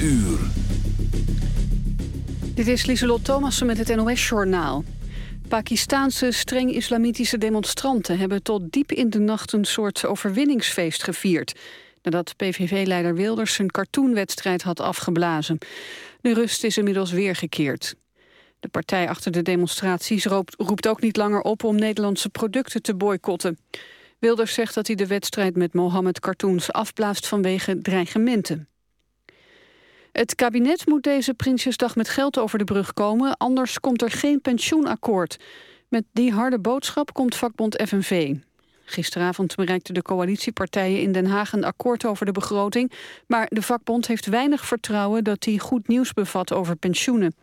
uur. Dit is Lieselot Thomassen met het NOS-journaal. Pakistaanse streng islamitische demonstranten hebben tot diep in de nacht een soort overwinningsfeest gevierd. Nadat PVV-leider Wilders zijn cartoonwedstrijd had afgeblazen. De rust is inmiddels weergekeerd. De partij achter de demonstraties roept ook niet langer op om Nederlandse producten te boycotten. Wilders zegt dat hij de wedstrijd met Mohammed Cartoons afblaast vanwege dreigementen. Het kabinet moet deze Prinsjesdag met geld over de brug komen, anders komt er geen pensioenakkoord. Met die harde boodschap komt vakbond FNV. Gisteravond bereikten de coalitiepartijen in Den Haag een akkoord over de begroting, maar de vakbond heeft weinig vertrouwen dat die goed nieuws bevat over pensioenen.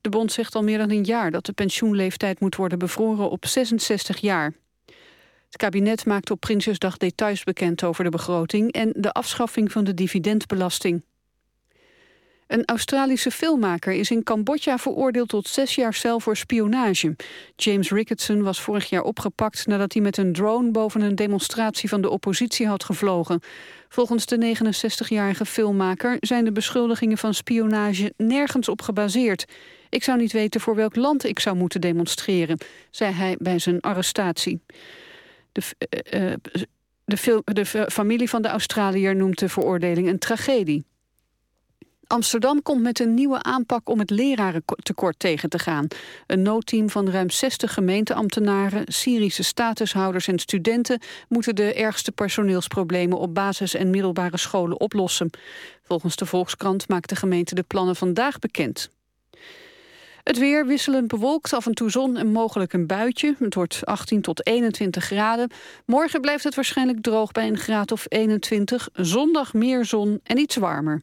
De bond zegt al meer dan een jaar dat de pensioenleeftijd moet worden bevroren op 66 jaar. Het kabinet maakt op Prinsjesdag details bekend over de begroting en de afschaffing van de dividendbelasting. Een Australische filmmaker is in Cambodja veroordeeld tot zes jaar cel voor spionage. James Ricketson was vorig jaar opgepakt nadat hij met een drone boven een demonstratie van de oppositie had gevlogen. Volgens de 69-jarige filmmaker zijn de beschuldigingen van spionage nergens op gebaseerd. Ik zou niet weten voor welk land ik zou moeten demonstreren, zei hij bij zijn arrestatie. De, uh, de, de familie van de Australiër noemt de veroordeling een tragedie. Amsterdam komt met een nieuwe aanpak om het lerarentekort tegen te gaan. Een noodteam van ruim 60 gemeenteambtenaren, Syrische statushouders en studenten moeten de ergste personeelsproblemen op basis- en middelbare scholen oplossen. Volgens de Volkskrant maakt de gemeente de plannen vandaag bekend. Het weer wisselend bewolkt, af en toe zon en mogelijk een buitje. Het wordt 18 tot 21 graden. Morgen blijft het waarschijnlijk droog bij een graad of 21. Zondag meer zon en iets warmer.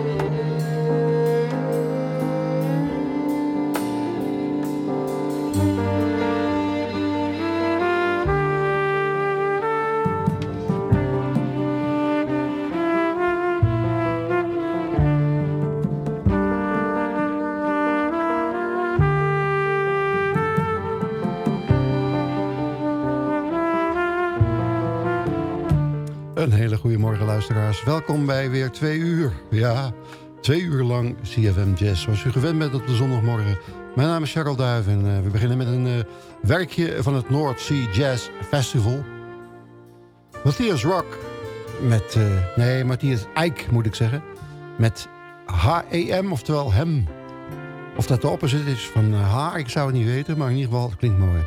Luisteraars. Welkom bij weer twee uur. Ja, twee uur lang CFM Jazz. Zoals u gewend bent op de zondagmorgen. Mijn naam is Charles Duif en uh, we beginnen met een uh, werkje van het North Sea Jazz Festival. Matthias Rock met... Uh, nee, Matthias Eijk moet ik zeggen. Met H-E-M, oftewel hem. Of dat de opposite is van H, ik zou het niet weten. Maar in ieder geval, het klinkt mooi.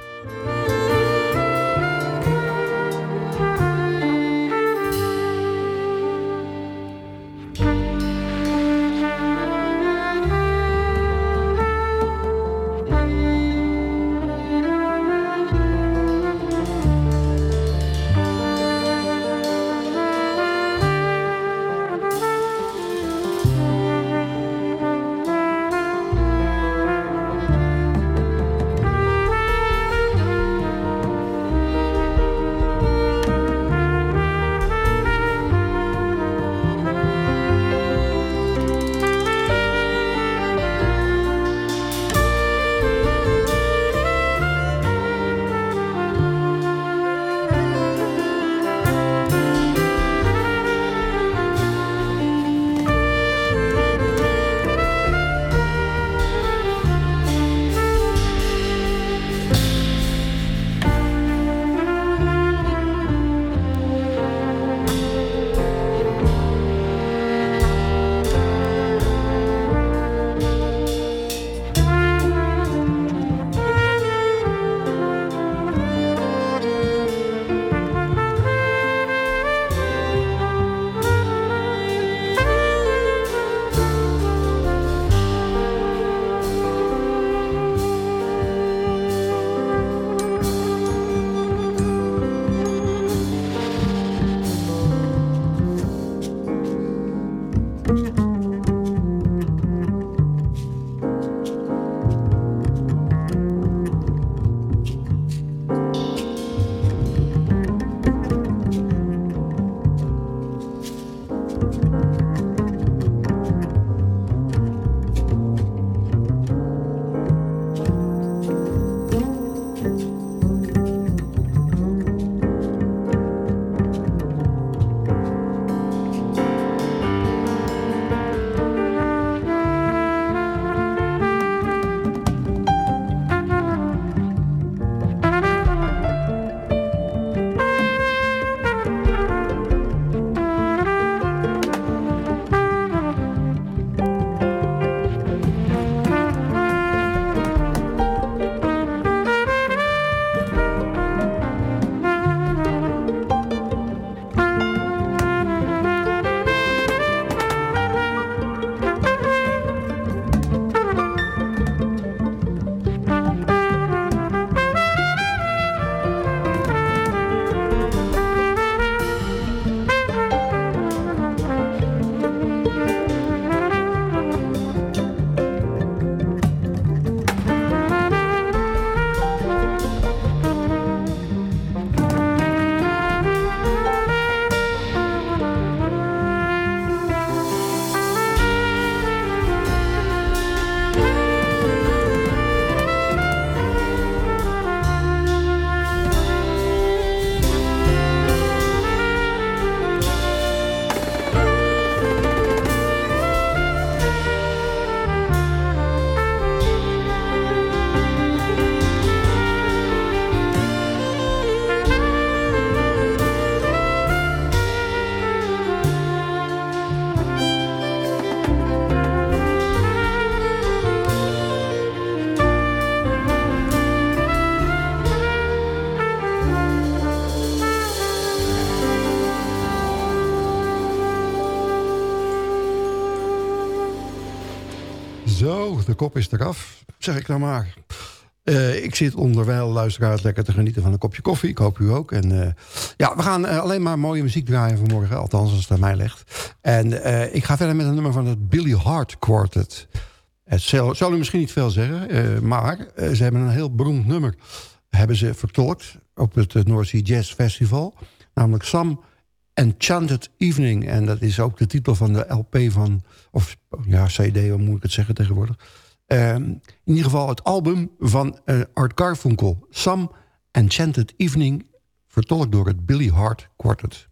De kop is eraf, zeg ik nou maar. Uh, ik zit onderwijl, luisteraars, lekker te genieten van een kopje koffie. Ik hoop u ook. En uh, ja, we gaan uh, alleen maar mooie muziek draaien vanmorgen. Althans, als het aan mij legt. En ik ga verder met een nummer van het Billy Hart Quartet. Het zal, u misschien niet veel zeggen, maar ze hebben een heel beroemd nummer. Hebben ze vertolkt op het North Sea Jazz Festival. Namelijk Some Enchanted Evening. En dat is ook de titel van de LP van... Of ja, CD, hoe moet ik het zeggen tegenwoordig? Uh, in ieder geval het album van uh, Art Garfunkel. Some Enchanted Evening, vertolkt door het Billy Hart Quartet.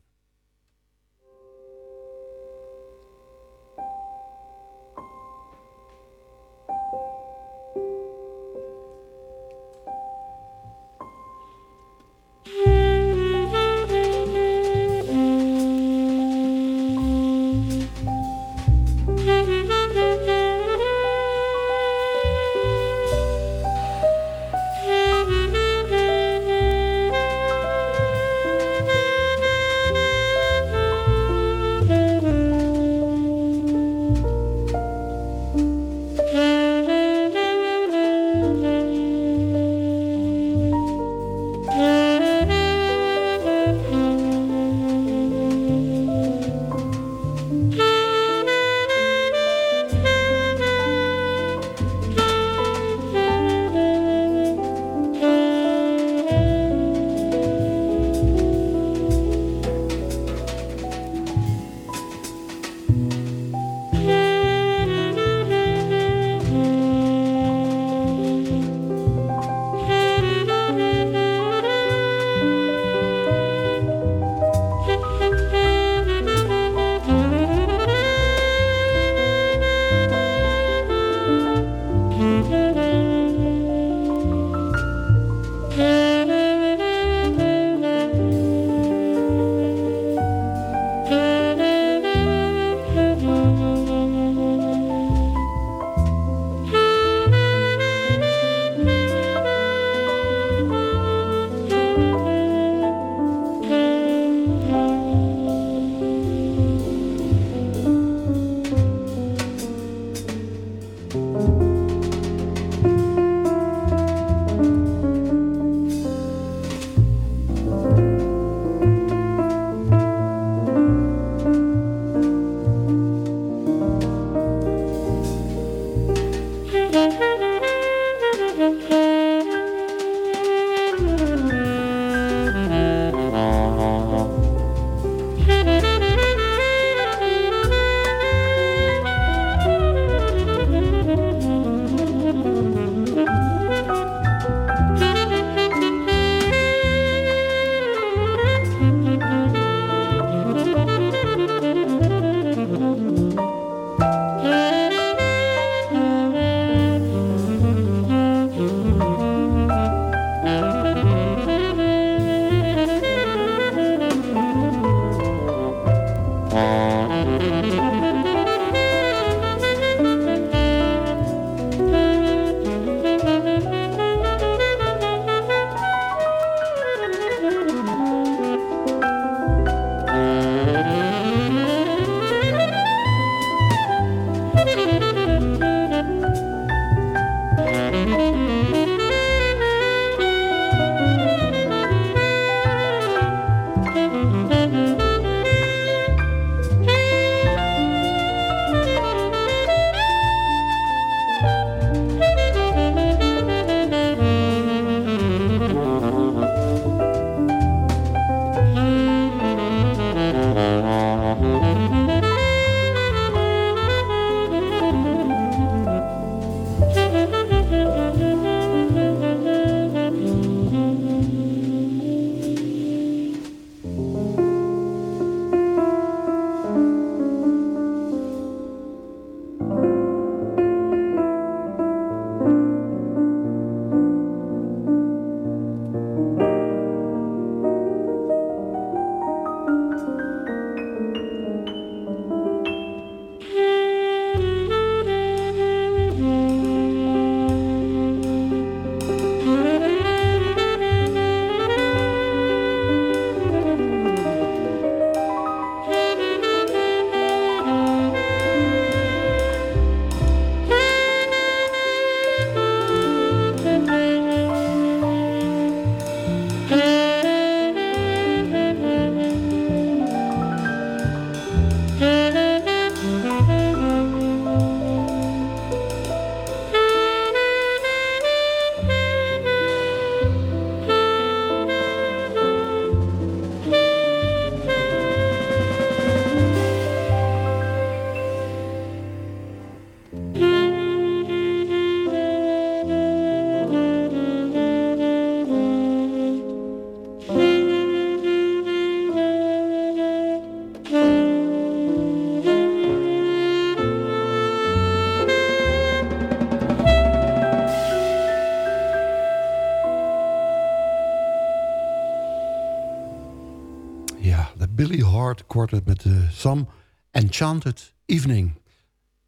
Quartet met de Some Enchanted Evening.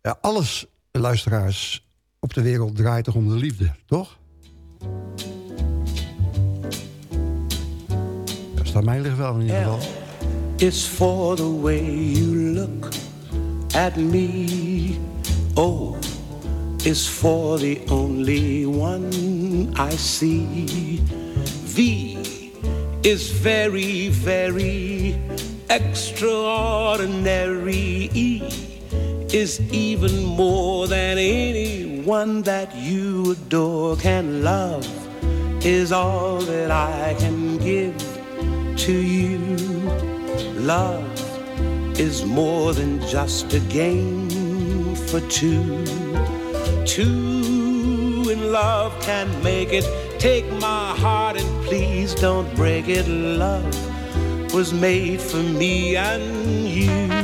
Ja, alles, luisteraars, op de wereld draait toch om de liefde, toch? Dat staat mij ligt wel in ieder geval. It's for the way you look at me. Oh, is for the only one I see. V is very, very extraordinary. Is even more than anyone that you adore can love, is all that I can give to you. Love is more than just a game for two. Two in love can make it Take my heart and please don't break it. Love was made for me and you.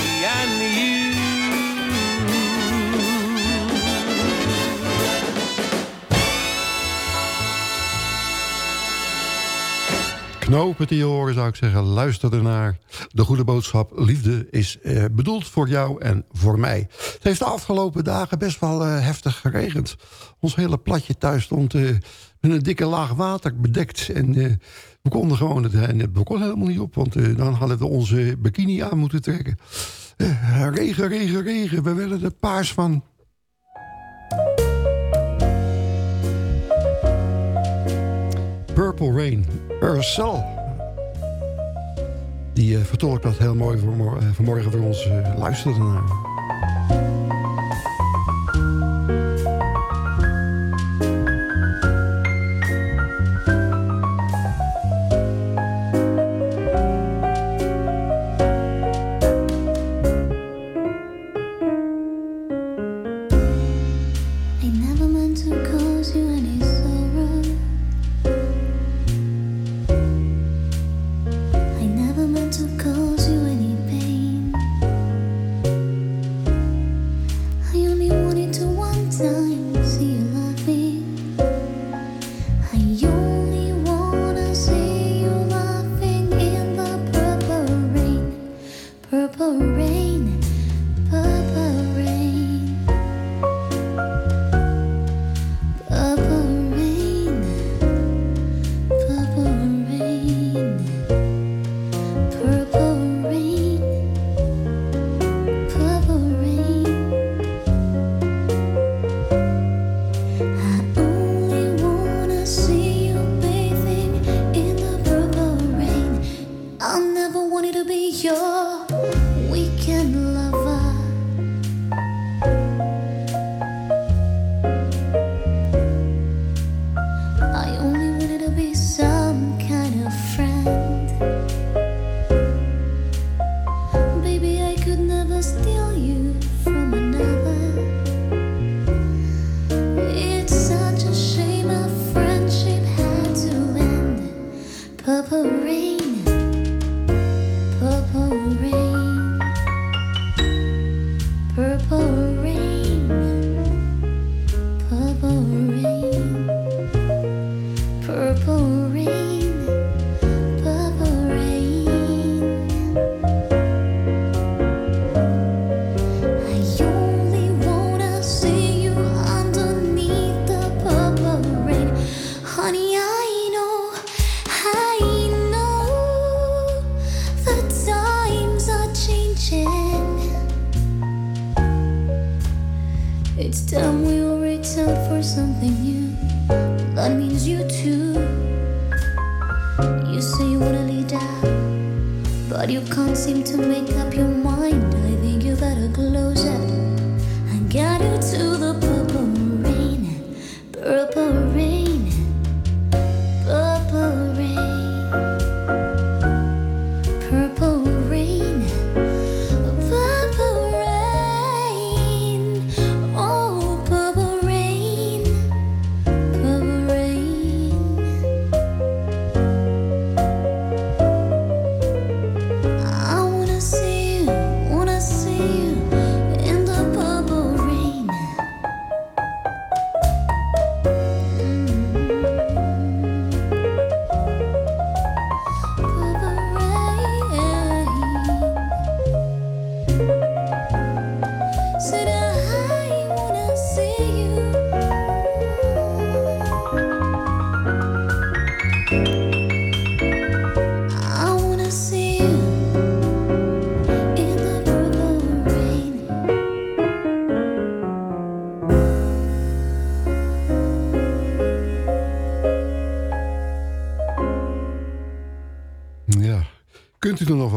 knopen te horen, zou ik zeggen. Luister ernaar. De goede boodschap, liefde is eh, bedoeld voor jou en voor mij. Het heeft de afgelopen dagen best wel eh, heftig geregend. Ons hele platje thuis stond uh, met een dikke laag water bedekt. En we konden gewoon het, we konden helemaal niet op, want dan hadden we onze bikini aan moeten trekken. regen, regen, regen. We werden er paars van. Purple Rain. Ursel. Die uh, vertolkt dat heel mooi voor, uh, vanmorgen voor ons uh, luisteren.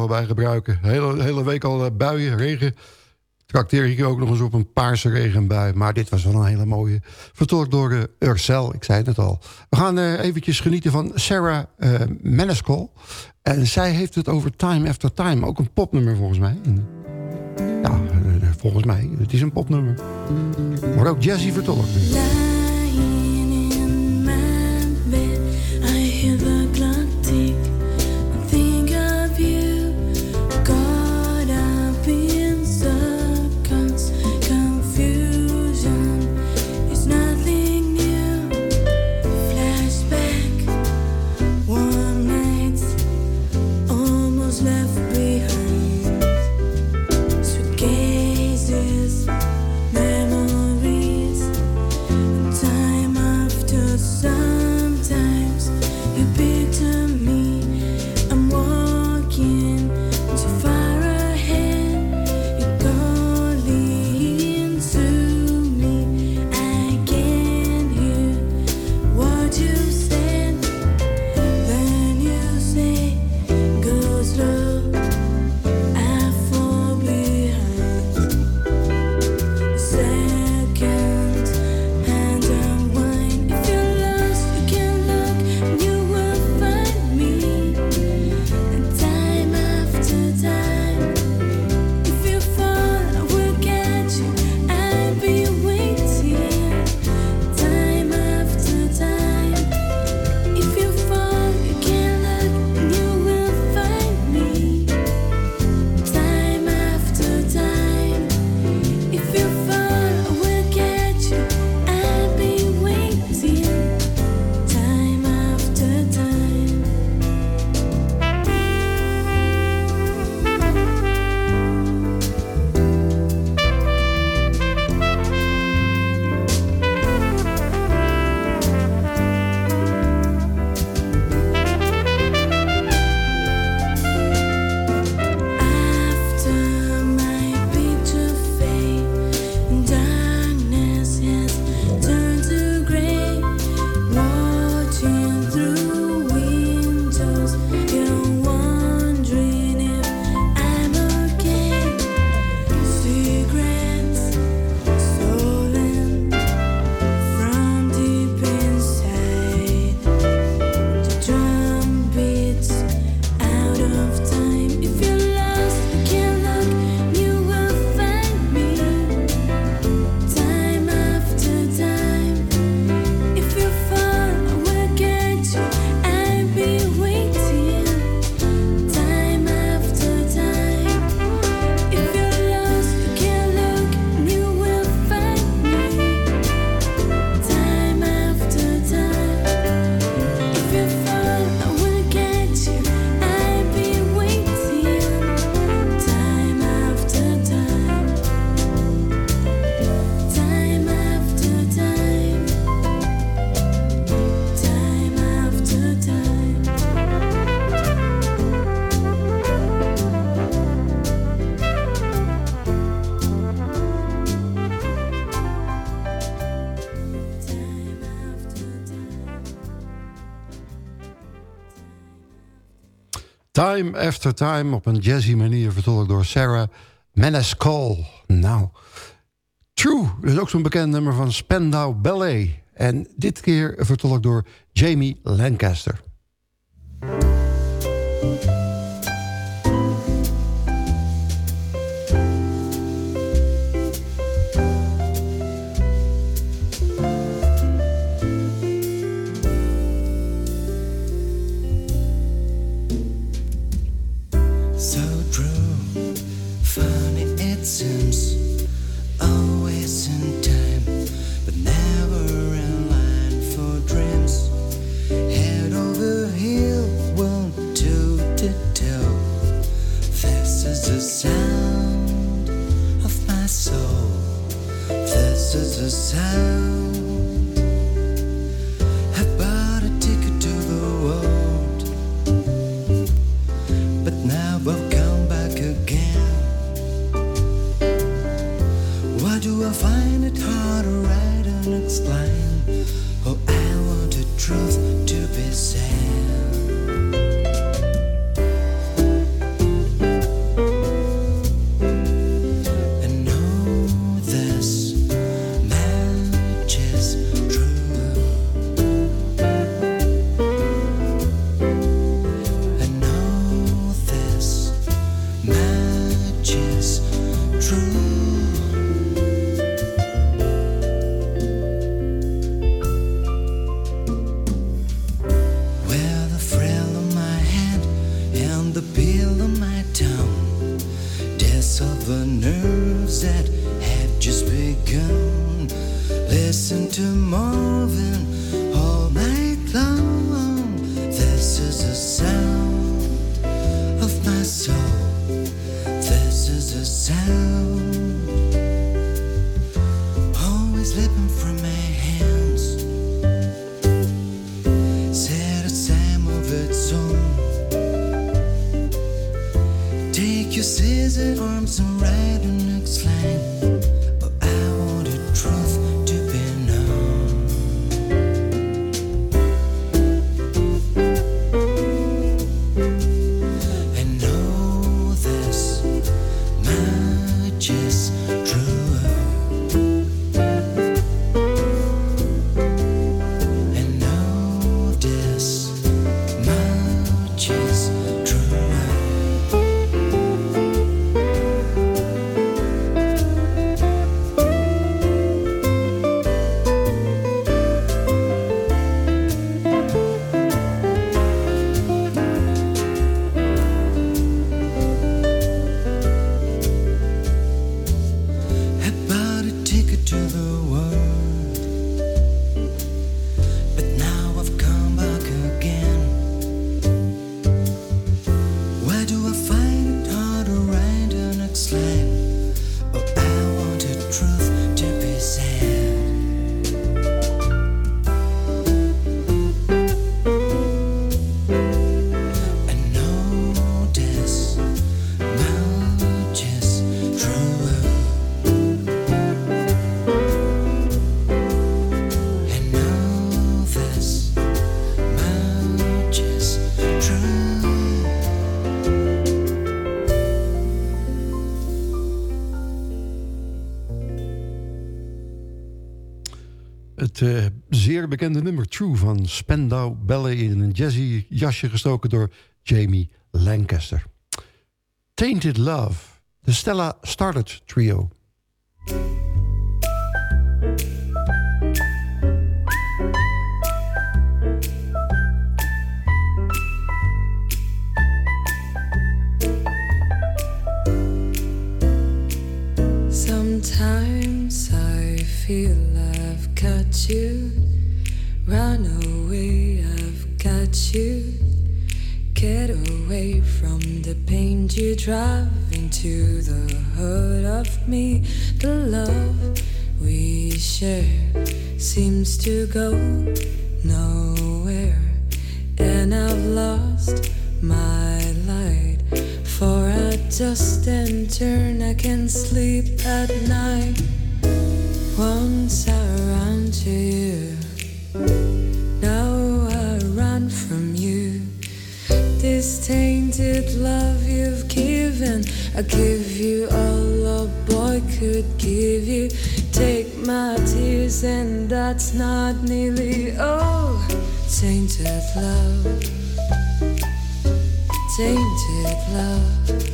Bij gebruiken. De hele, hele week al eh, buien, regen. Trakteer ik ook nog eens op een paarse regenbui. Maar dit was wel een hele mooie. Vertolkt door uh, Ursel, ik zei het al. We gaan eh, eventjes genieten van Sarah eh Maniscal. En zij heeft het over Time After Time. Ook een popnummer volgens mij. Ja, eh, volgens mij. Het is een popnummer. Maar ook Jessie vertolkt. Time After Time op een jazzy manier vertolkt door Sarah Maniscal. Nou, True, is ook zo'n bekend nummer van Spandau Ballet. En dit keer vertolkt door Jamie Lancaster. Bekende nummer True van Spandau Ballet... in een jazzy jasje gestoken door Jamie Lancaster. Tainted Love, de Stella Started Trio. Sometimes I feel away from the pain you drive into the heart of me. The love we share seems to go nowhere, and I've lost my light. For I just and turn, I can sleep at night. Once I run to you. Now I run from you. This tainted love you've given. I give you all a boy could give you. Take my tears, and that's not nearly all. Tainted love, tainted love.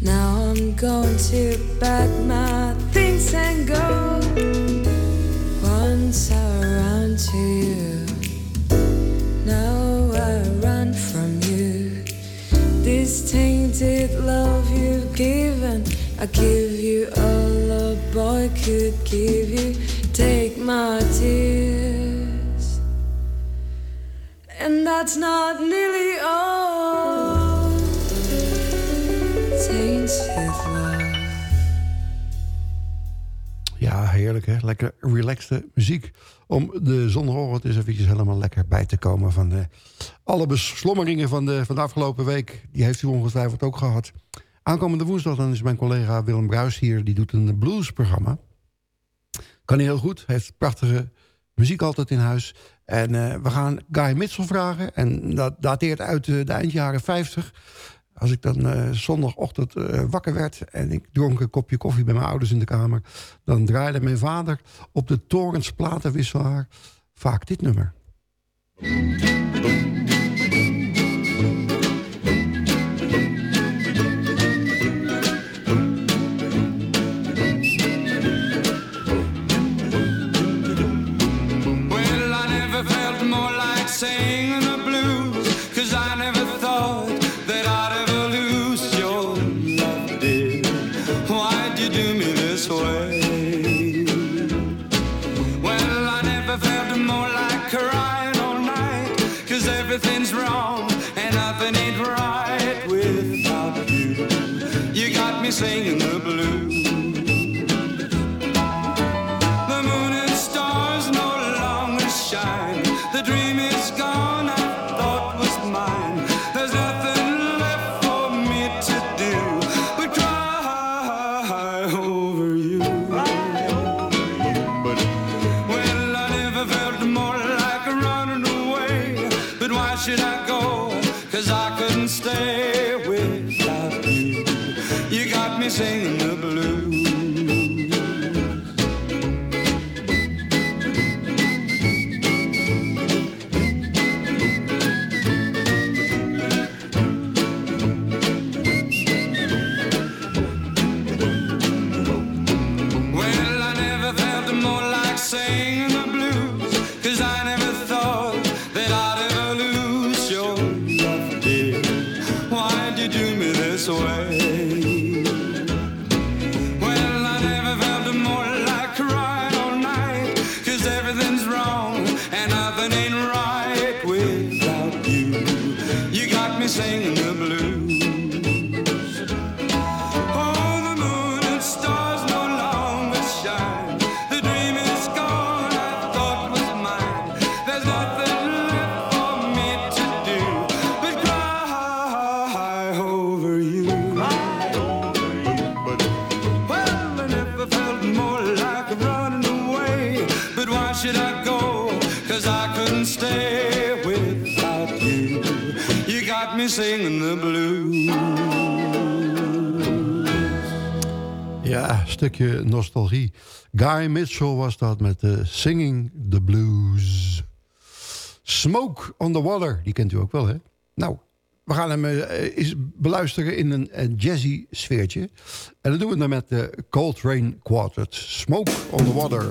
Now I'm going to pack my things and go. Once I ran to you, now I run from you. This tainted love you've given, I give you all a boy could give you. Take my tears, and that's not nearly all. Lekker relaxte muziek. Om de zondagochtend eens eventjes helemaal lekker bij te komen... van de, alle beslommeringen van de, van de afgelopen week. Die heeft u ongetwijfeld ook gehad. Aankomende woensdag dan is mijn collega Willem Bruis hier. Die doet een bluesprogramma. Kan heel goed. Heeft prachtige muziek altijd in huis. En eh, we gaan Guy Mitchell vragen. En dat dateert uit eh, de jaren 50. Als ik dan eh, zondagochtend eh, wakker werd... en ik dronk een kopje koffie bij mijn ouders in de kamer... dan draaide mijn vader op de torens platenwisselaar vaak dit nummer. Stukje nostalgie. Guy Mitchell was dat met uh, Singing the Blues. Smoke on the Water, die kent u ook wel, hè? Nou, we gaan hem eens beluisteren in een, een, jazzy sfeertje. En dat doen we dan met de Coltrane Quartet. Smoke on the Water.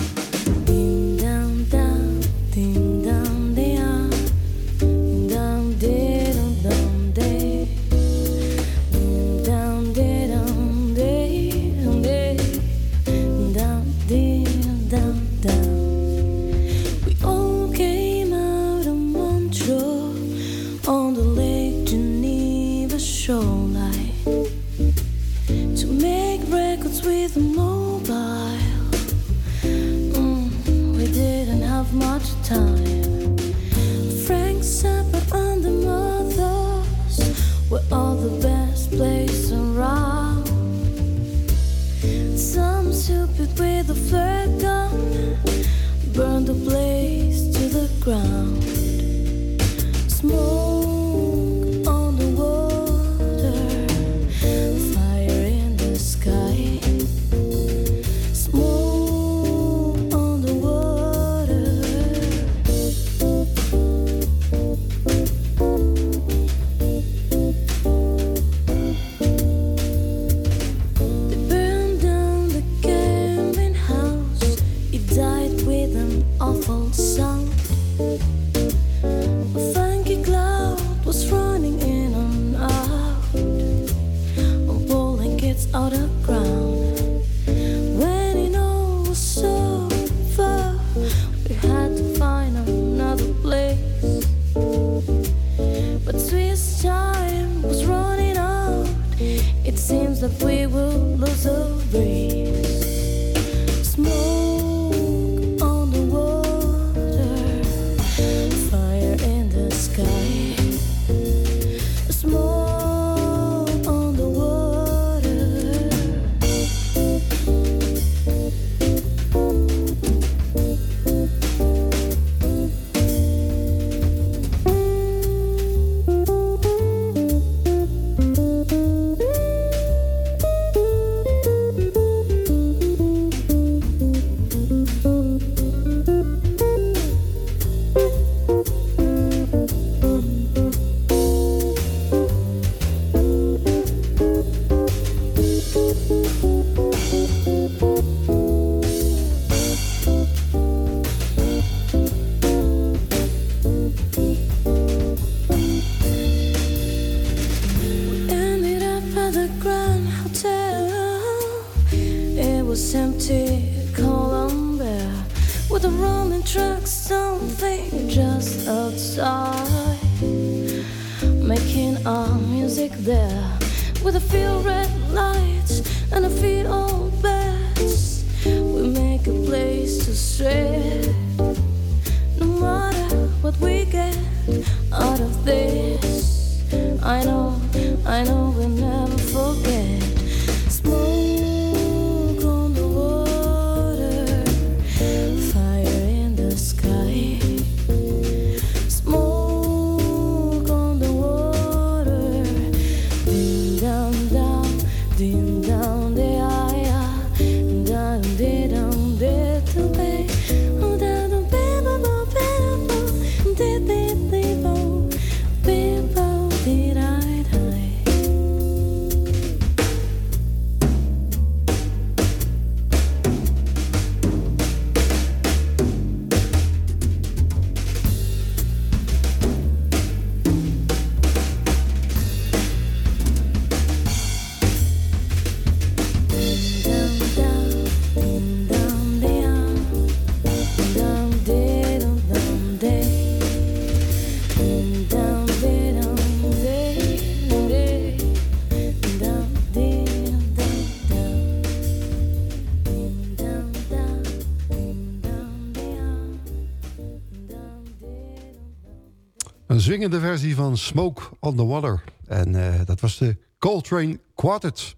Zwingende versie van Smoke on the Water. En uh, dat was de Coltrane Quartet.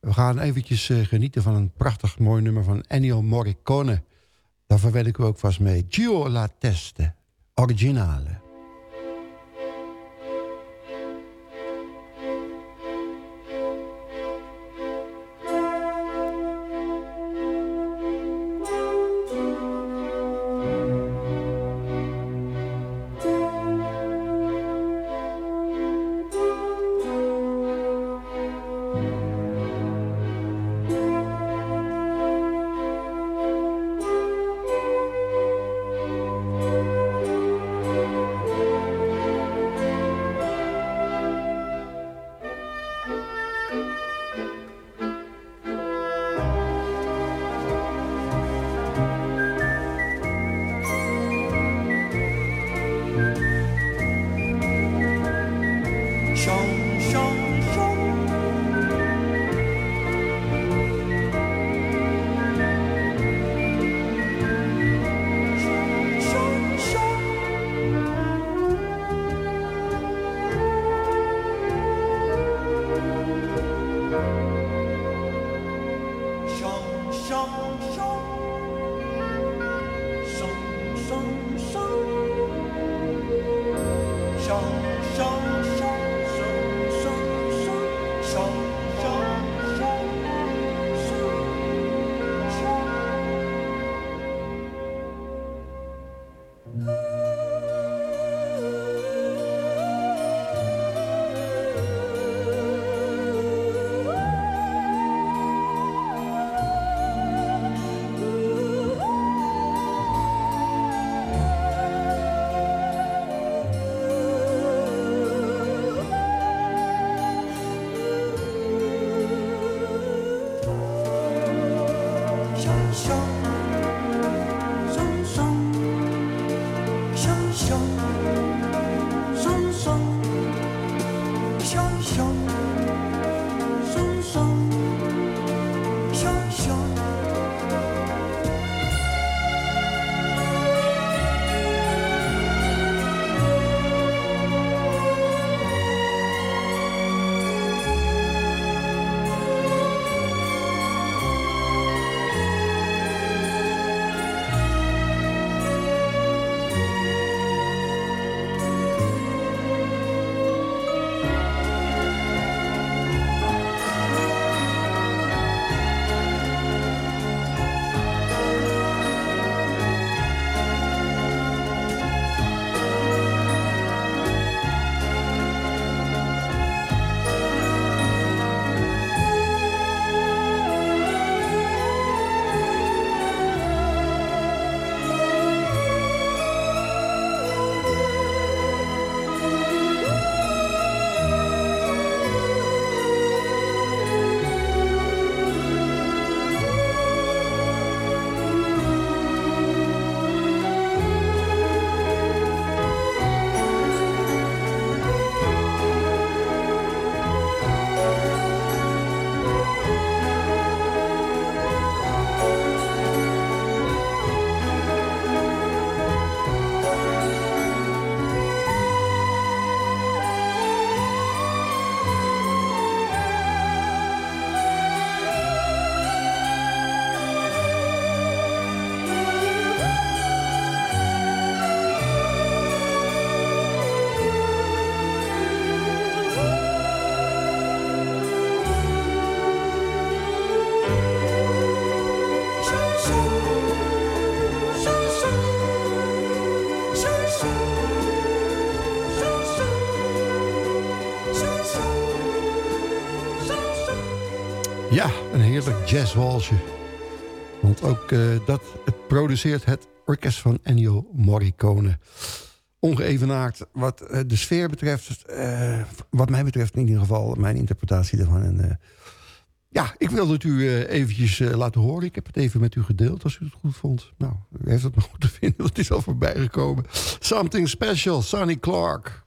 We gaan eventjes uh, genieten van een prachtig mooi nummer van Ennio Morricone. Daar verwed ik u ook vast mee. Gio la Teste, originale. Jazzwalsje. Want ook uh, dat produceert het orkest van Ennio Morricone. Ongeëvenaard wat uh, de sfeer betreft. Uh, wat mij betreft in ieder geval mijn interpretatie daarvan. En, ja, ik wilde het u eventjes laten horen. Ik heb het even met u gedeeld als u het goed vond. Nou, u heeft het nog goed te vinden. Het is al voorbij gekomen. Something Special, Sonny Clark.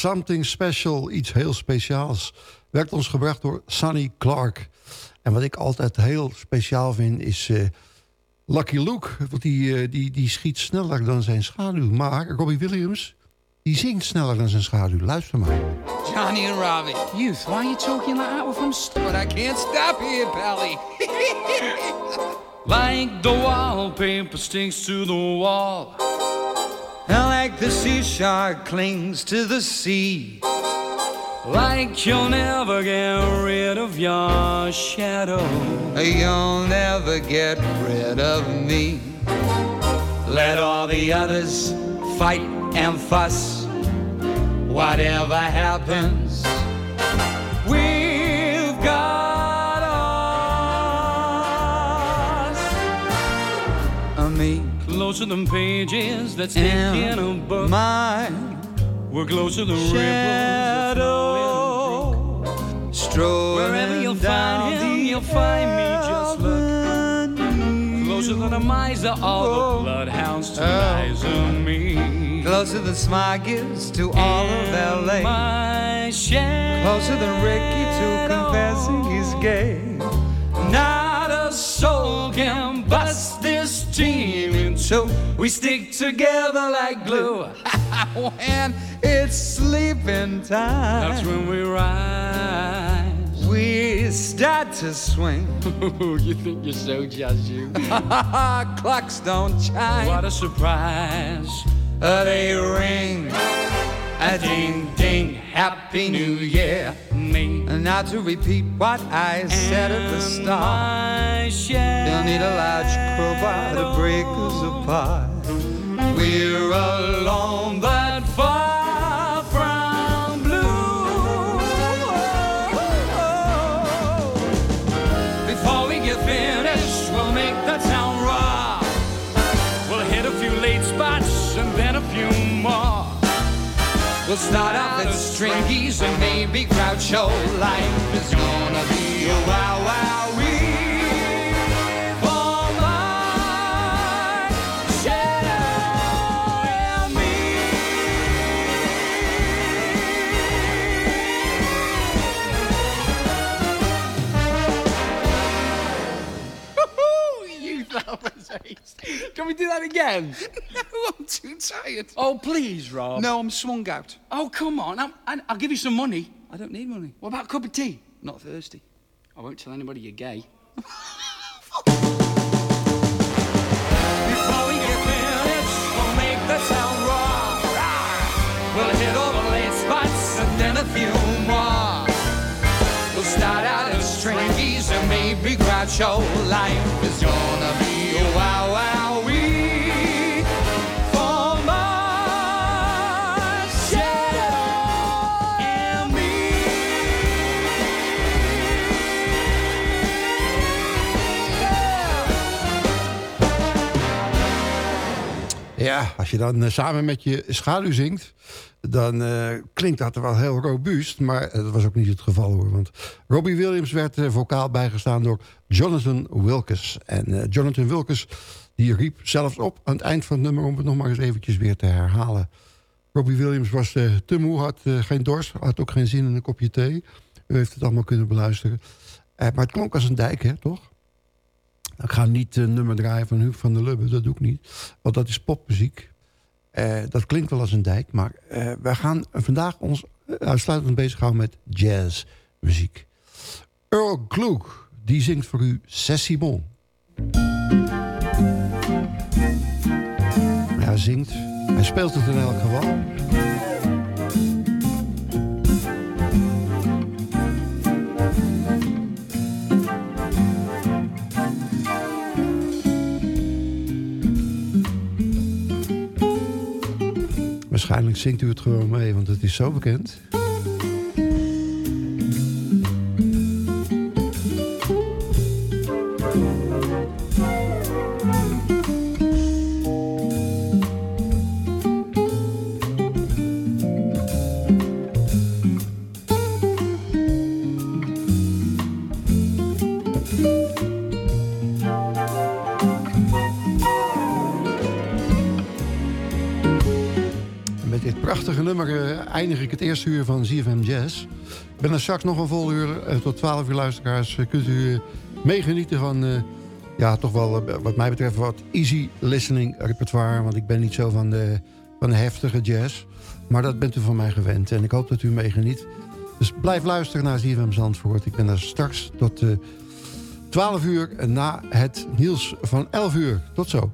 Something Special, iets heel speciaals. Werd ons gebracht door Sonny Clark. En wat ik altijd heel speciaal vind is eh, Lucky Luke. Want die, eh, die, die schiet sneller dan zijn schaduw. Maar Robbie Williams, die zingt sneller dan zijn schaduw. Luister maar. Johnny and Robbie. Youth, why are you talking like that? We're from But I can't stop here, Pally. Like the wallpaper sticks to the wall. Like the sea shark clings to the sea. Like you'll never get rid of your shadow. You'll never get rid of me. Let all the others fight and fuss. Whatever happens, mean, closer than pages that's taken a book. Mine, we're closer than shadow. Strolling Wherever you'll find him, you'll find me. Just look closer than a miser. All the oh. bloodhounds to oh. miser me. Closer than Smog is to all of LA. My Closer than Ricky to confessing he's gay. Not a soul can bust this two. We stick together like glue. when it's sleeping time, that's when we rise. We start to swing. you think you're so just you? Clocks don't chime. What a surprise. Uh, they ring. A ding ding, happy new year. Me. Not to repeat what I said at the start. They'll need a large crowbar to break us apart. We're alone but We'll start out as stringies and maybe show. Life is gonna be a wow wow Can we do that again? No, I'm too tired. Oh, please, Rob. No, I'm swung out. Oh, come on. I'm, I- I'll give you some money. I don't need money. What about a cup of tea? Not thirsty. I won't tell anybody you're gay. Before we get finished, we'll make the town rock. We'll hit all the late spots and then a few more. We'll start out as stringies and maybe crowd show. Life is gonna be Als je dan eh, samen met je schaduw zingt... dan eh, klinkt dat wel heel robuust. Maar eh, dat was ook niet het geval hoor. Want Robbie Williams werd eh, vocaal bijgestaan door Jonathan Wilkes. En Jonathan Wilkes die riep zelfs op aan het eind van het nummer... om het nog maar eens eventjes weer te herhalen. Robbie Williams was te moe, had geen dorst... had ook geen zin in een kopje thee. U heeft het allemaal kunnen beluisteren. Maar het klonk als een dijk, hè, toch? Ik ga niet een nummer draaien van Huub van der Lubbe, dat doe ik niet. Want dat is popmuziek. Eh, dat klinkt wel als een dijk, maar eh wij gaan vandaag ons uitsluitend bezighouden met jazzmuziek. Earl Klug, die zingt voor u Sessie Bon. Hij zingt, hij speelt het in elk geval. Waarschijnlijk zingt u het gewoon mee, want het is zo bekend. Prachtige nummer eh, eindig ik het eerste uur van ZFM Jazz. Ik ben er straks nog een vol uur. eh, tot 12 uur luisteraars eh, kunt u meegenieten van... ja, toch wel wat mij betreft wat easy listening repertoire. Want ik ben niet zo van de, van heftige jazz. Maar dat bent u van mij gewend. En ik hoop dat u meegeniet. Dus blijf luisteren naar ZFM Zandvoort. Ik ben er straks tot eh 12 uur na het nieuws van 11 uur. Tot zo.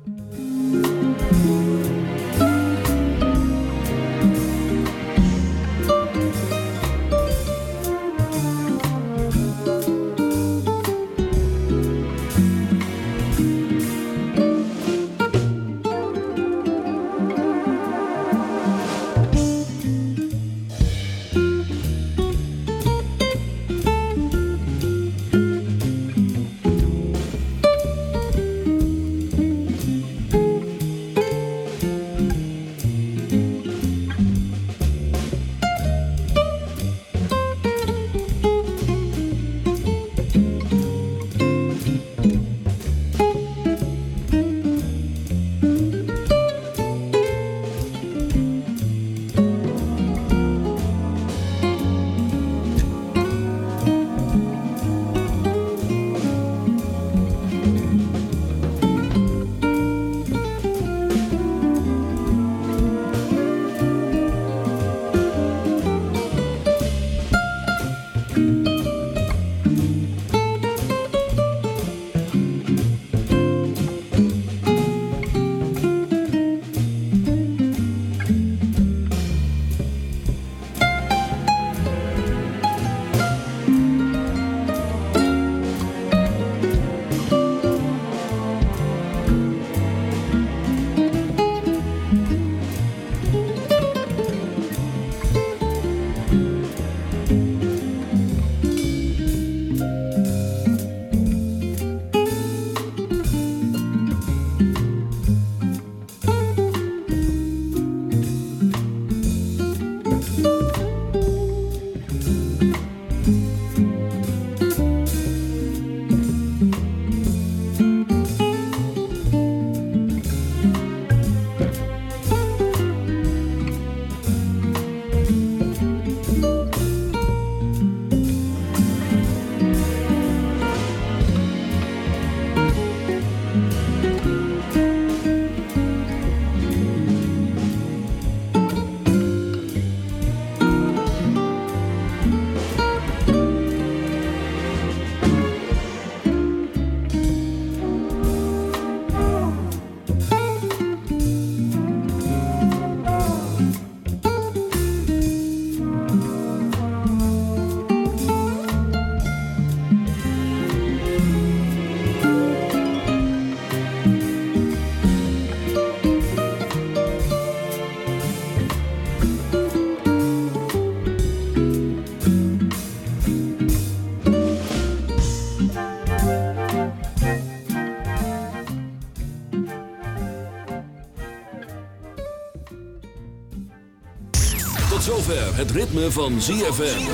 Zover het ritme van ZFM.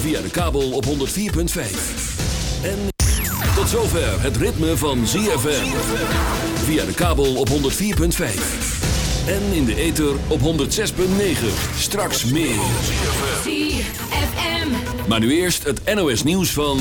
Via de kabel op 104.5. En tot zover het ritme van ZFM. Via de kabel op 104.5. En in de ether op 106.9. Straks meer. ZFM. Maar nu eerst het NOS nieuws van...